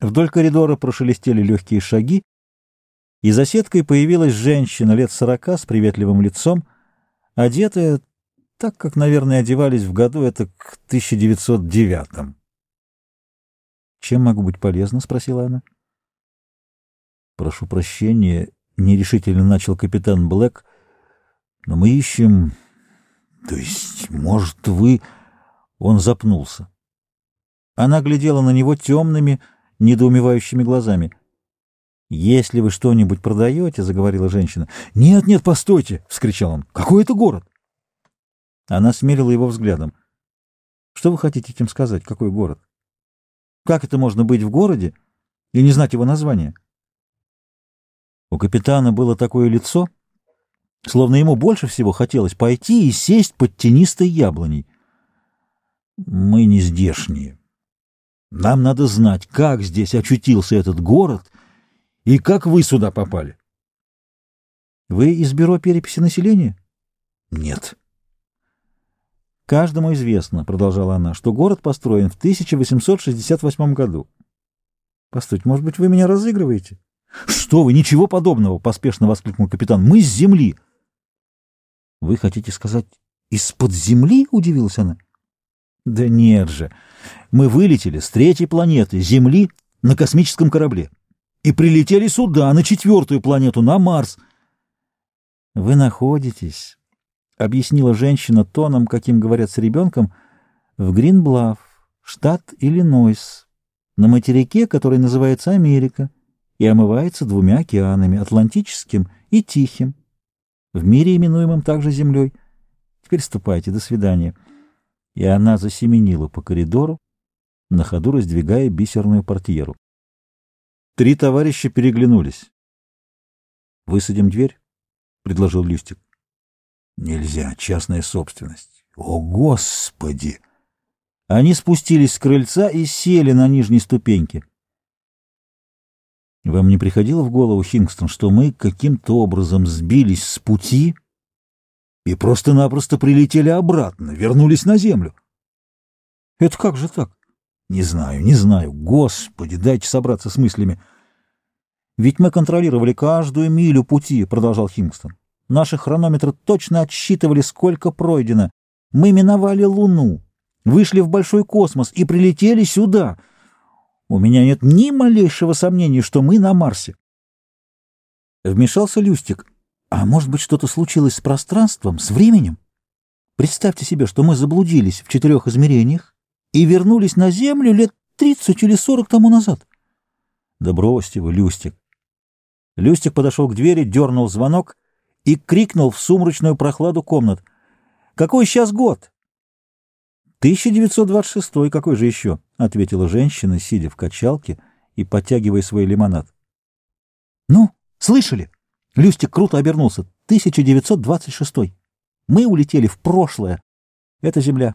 Вдоль коридора прошелестели легкие шаги, и за сеткой появилась женщина лет сорока с приветливым лицом, одетая так, как, наверное, одевались в году это к 1909 «Чем могу быть полезна?» — спросила она. «Прошу прощения», — нерешительно начал капитан Блэк, — «но мы ищем... То есть, может, вы...» Он запнулся. Она глядела на него темными, недоумевающими глазами. «Если вы что-нибудь продаете», — заговорила женщина. «Нет, нет, постойте!» — вскричал он. «Какой это город?» Она смерила его взглядом. «Что вы хотите этим сказать? Какой город? Как это можно быть в городе и не знать его названия?» У капитана было такое лицо, словно ему больше всего хотелось пойти и сесть под тенистой яблоней. «Мы не здешние», нам надо знать, как здесь очутился этот город и как вы сюда попали. Вы из бюро переписи населения? Нет. Каждому известно, продолжала она, что город построен в 1868 году. Постойте, может быть, вы меня разыгрываете? Что вы, ничего подобного, поспешно воскликнул капитан. Мы с земли. Вы хотите сказать, из-под земли? удивилась она. Да нет же. Мы вылетели с третьей планеты, Земли, на космическом корабле. И прилетели сюда, на четвертую планету, на Марс. Вы находитесь, — объяснила женщина тоном, каким говорят с ребенком, — в Гринблав, штат Иллинойс, на материке, который называется Америка, и омывается двумя океанами, Атлантическим и Тихим, в мире, именуемом также Землей. Теперь ступайте, до свидания и она засеменила по коридору, на ходу раздвигая бисерную портьеру. Три товарища переглянулись. — Высадим дверь? — предложил Люстик. — Нельзя, частная собственность. О, Господи! Они спустились с крыльца и сели на нижней ступеньке. Вам не приходило в голову, Хингстон, что мы каким-то образом сбились с пути и просто-напросто прилетели обратно, вернулись на землю. Это как же так? Не знаю, не знаю. Господи, дайте собраться с мыслями. Ведь мы контролировали каждую милю пути, продолжал Хингстон. Наши хронометры точно отсчитывали, сколько пройдено. Мы миновали Луну, вышли в большой космос и прилетели сюда. У меня нет ни малейшего сомнения, что мы на Марсе. Вмешался Люстик. А может быть, что-то случилось с пространством, с временем? Представьте себе, что мы заблудились в четырех измерениях и вернулись на Землю лет тридцать или сорок тому назад. Да бросьте вы, Люстик. Люстик подошел к двери, дернул звонок и крикнул в сумрачную прохладу комнат. «Какой сейчас год?» «1926, какой же еще?» — ответила женщина, сидя в качалке и подтягивая свой лимонад. «Ну, слышали?» Люстик круто обернулся. 1926. Мы улетели в прошлое. Это Земля.